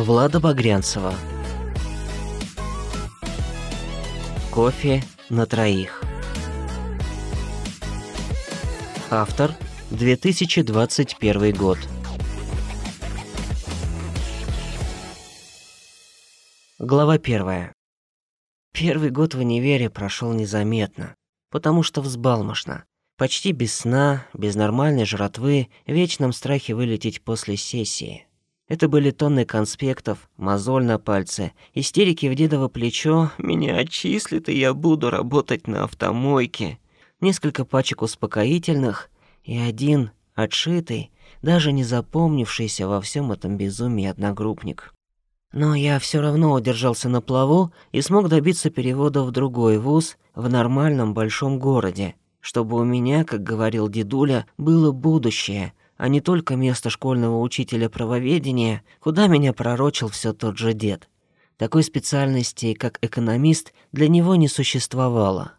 Влада Багрянцева. Кофе на троих. Автор 2021 год. Глава первая. Первый год в универе прошел незаметно, потому что взбалмошно. Почти без сна, без нормальной жратвы, в вечном страхе вылететь после сессии. Это были тонны конспектов, мозоль на пальце, истерики в дедово плечо, меня отчислят, и я буду работать на автомойке. Несколько пачек успокоительных и один отшитый, даже не запомнившийся во всем этом безумии одногруппник. Но я все равно удержался на плаву и смог добиться перевода в другой вуз в нормальном большом городе, чтобы у меня, как говорил дедуля, было будущее, а не только место школьного учителя правоведения, куда меня пророчил все тот же дед. Такой специальности, как экономист, для него не существовало.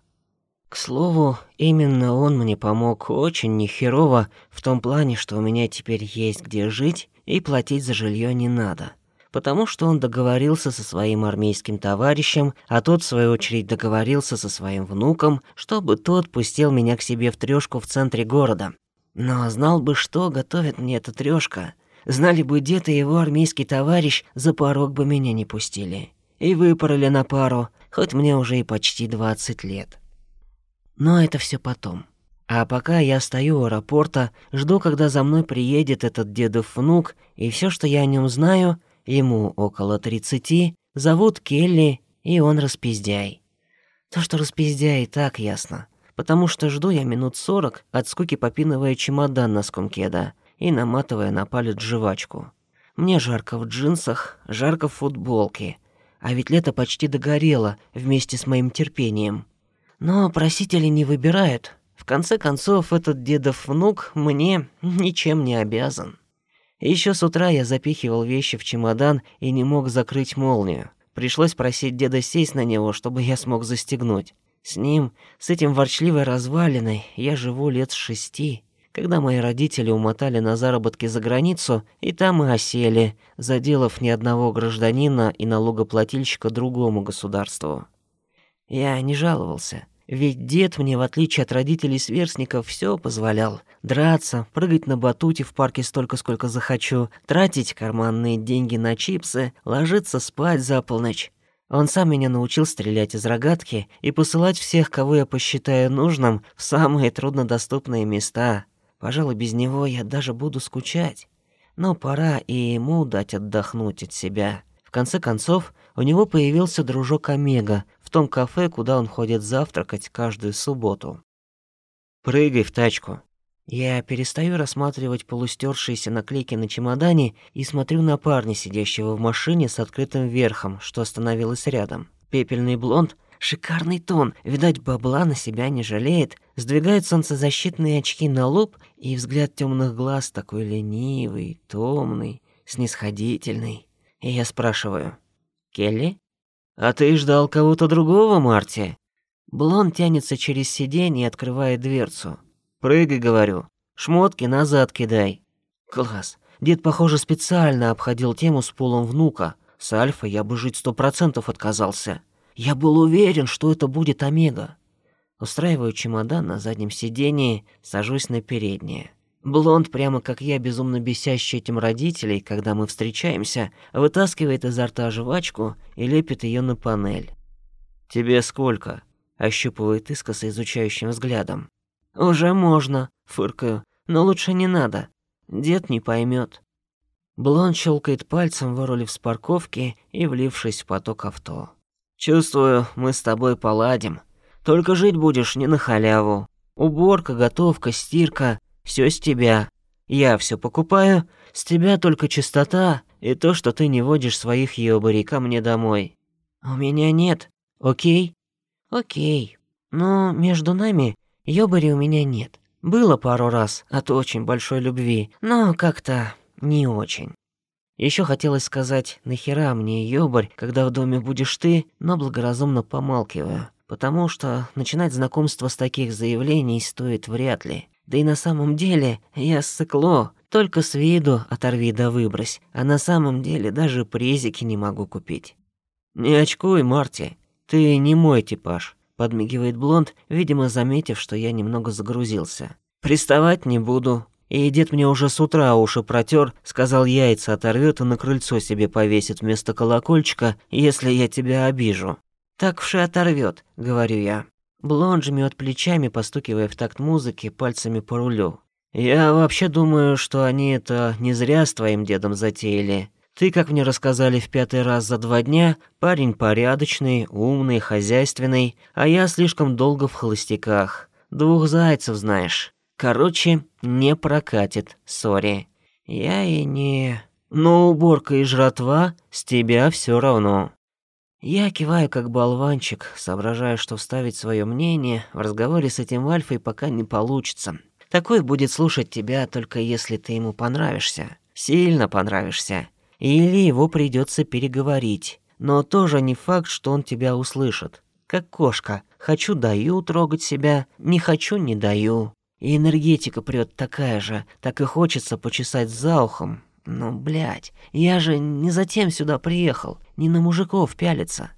К слову, именно он мне помог очень нехерово в том плане, что у меня теперь есть где жить и платить за жилье не надо потому что он договорился со своим армейским товарищем, а тот, в свою очередь, договорился со своим внуком, чтобы тот пустил меня к себе в трёшку в центре города. Но знал бы, что готовит мне эта трёшка. Знали бы дед и его армейский товарищ, за порог бы меня не пустили. И выпороли на пару, хоть мне уже и почти 20 лет. Но это все потом. А пока я стою у аэропорта, жду, когда за мной приедет этот дедов внук, и все, что я о нем знаю — Ему около тридцати, зовут Келли, и он распиздяй. То, что распиздяй, так ясно. Потому что жду я минут сорок, от скуки попинывая чемодан носком кеда и наматывая на палец жвачку. Мне жарко в джинсах, жарко в футболке. А ведь лето почти догорело вместе с моим терпением. Но просители не выбирают. В конце концов, этот дедов внук мне ничем не обязан. Еще с утра я запихивал вещи в чемодан и не мог закрыть молнию. Пришлось просить деда сесть на него, чтобы я смог застегнуть. С ним, с этим ворчливой развалиной, я живу лет с шести, когда мои родители умотали на заработки за границу, и там и осели, заделав ни одного гражданина и налогоплательщика другому государству. Я не жаловался. Ведь дед мне, в отличие от родителей-сверстников, все позволял. Драться, прыгать на батуте в парке столько, сколько захочу, тратить карманные деньги на чипсы, ложиться спать за полночь. Он сам меня научил стрелять из рогатки и посылать всех, кого я посчитаю нужным, в самые труднодоступные места. Пожалуй, без него я даже буду скучать. Но пора и ему дать отдохнуть от себя. В конце концов, у него появился дружок Омега в том кафе, куда он ходит завтракать каждую субботу. «Прыгай в тачку». Я перестаю рассматривать полустершиеся наклейки на чемодане и смотрю на парня, сидящего в машине с открытым верхом, что остановилась рядом. Пепельный блонд, шикарный тон, видать, бабла на себя не жалеет, сдвигает солнцезащитные очки на лоб, и взгляд темных глаз такой ленивый, томный, снисходительный. И я спрашиваю, «Келли? А ты ждал кого-то другого, Марти?» Блон тянется через сиденье и открывает дверцу. «Прыгай», — говорю. «Шмотки назад кидай». Класс. Дед, похоже, специально обходил тему с полом внука. С Альфа я бы жить сто процентов отказался. Я был уверен, что это будет Омега. Устраиваю чемодан на заднем сидении, сажусь на переднее. Блонд, прямо как я, безумно бесящий этим родителей, когда мы встречаемся, вытаскивает изо рта жвачку и лепит ее на панель. «Тебе сколько?» — ощупывает искоса изучающим взглядом. «Уже можно», — фыркаю, — «но лучше не надо. Дед не поймет. Блонд щелкает пальцем, вырулив с парковки и влившись в поток авто. «Чувствую, мы с тобой поладим. Только жить будешь не на халяву. Уборка, готовка, стирка — все с тебя. Я все покупаю, с тебя только чистота и то, что ты не водишь своих ёбарей ко мне домой. У меня нет, окей? Окей. Но между нами ёбари у меня нет. Было пару раз от очень большой любви, но как-то не очень. Еще хотелось сказать, нахера мне ёбарь, когда в доме будешь ты, но благоразумно помалкиваю, потому что начинать знакомство с таких заявлений стоит вряд ли. Да и на самом деле я сыкло, Только с виду оторви да выбрось, а на самом деле даже презики не могу купить. Не очкуй, Марти, ты не мой типаж, подмигивает блонд, видимо, заметив, что я немного загрузился. Приставать не буду. И дед мне уже с утра уши протер, сказал, яйца оторвет и на крыльцо себе повесит вместо колокольчика, если я тебя обижу. Так вши оторвет, говорю я. Блонд жмет плечами, постукивая в такт музыки пальцами по рулю. Я вообще думаю, что они это не зря с твоим дедом затеяли. Ты, как мне рассказали в пятый раз за два дня, парень порядочный, умный, хозяйственный, а я слишком долго в холостяках. Двух зайцев знаешь. Короче, не прокатит, сори. Я и не... Но уборка и жратва с тебя все равно. Я киваю как болванчик, соображая, что вставить свое мнение в разговоре с этим Альфой пока не получится. Такой будет слушать тебя только если ты ему понравишься. Сильно понравишься. Или его придется переговорить. Но тоже не факт, что он тебя услышит. Как кошка. Хочу даю трогать себя, не хочу не даю. И энергетика прет такая же, так и хочется почесать за ухом. Но, блядь, я же не затем сюда приехал, не на мужиков пялиться.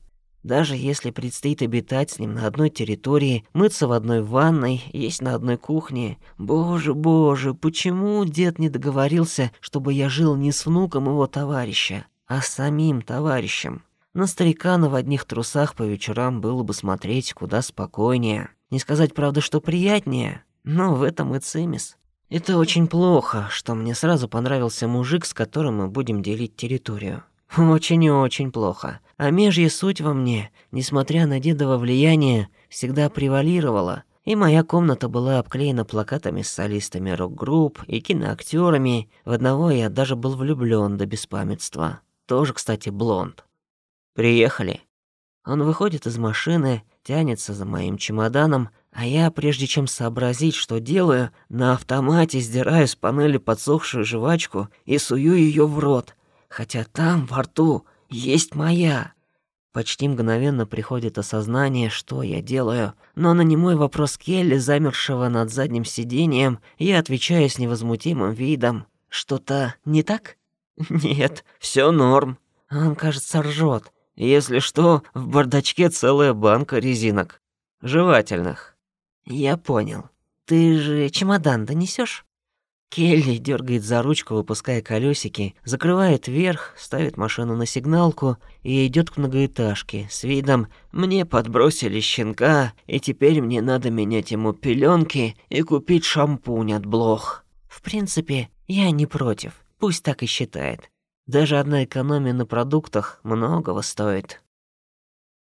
Даже если предстоит обитать с ним на одной территории, мыться в одной ванной, есть на одной кухне. Боже, боже, почему дед не договорился, чтобы я жил не с внуком его товарища, а с самим товарищем? На старикана в одних трусах по вечерам было бы смотреть куда спокойнее. Не сказать, правда, что приятнее, но в этом и цимис. Это очень плохо, что мне сразу понравился мужик, с которым мы будем делить территорию. Очень и очень плохо. А межья суть во мне, несмотря на дедово влияние, всегда превалировала, и моя комната была обклеена плакатами с солистами рок-групп и киноактерами. В одного я даже был влюблён до беспамятства. Тоже, кстати, блонд. Приехали. Он выходит из машины, тянется за моим чемоданом, а я, прежде чем сообразить, что делаю, на автомате сдираю с панели подсохшую жвачку и сую её в рот — хотя там, во рту, есть моя. Почти мгновенно приходит осознание, что я делаю, но на немой вопрос Келли, замершего над задним сиденьем, я отвечаю с невозмутимым видом. Что-то не так? Нет, все норм. Он, кажется, ржет. Если что, в бардачке целая банка резинок. Жевательных. Я понял. Ты же чемодан донесешь? Келли дергает за ручку, выпуская колесики, закрывает верх, ставит машину на сигналку и идет к многоэтажке с видом «Мне подбросили щенка, и теперь мне надо менять ему пеленки и купить шампунь от блох». В принципе, я не против, пусть так и считает. Даже одна экономия на продуктах многого стоит.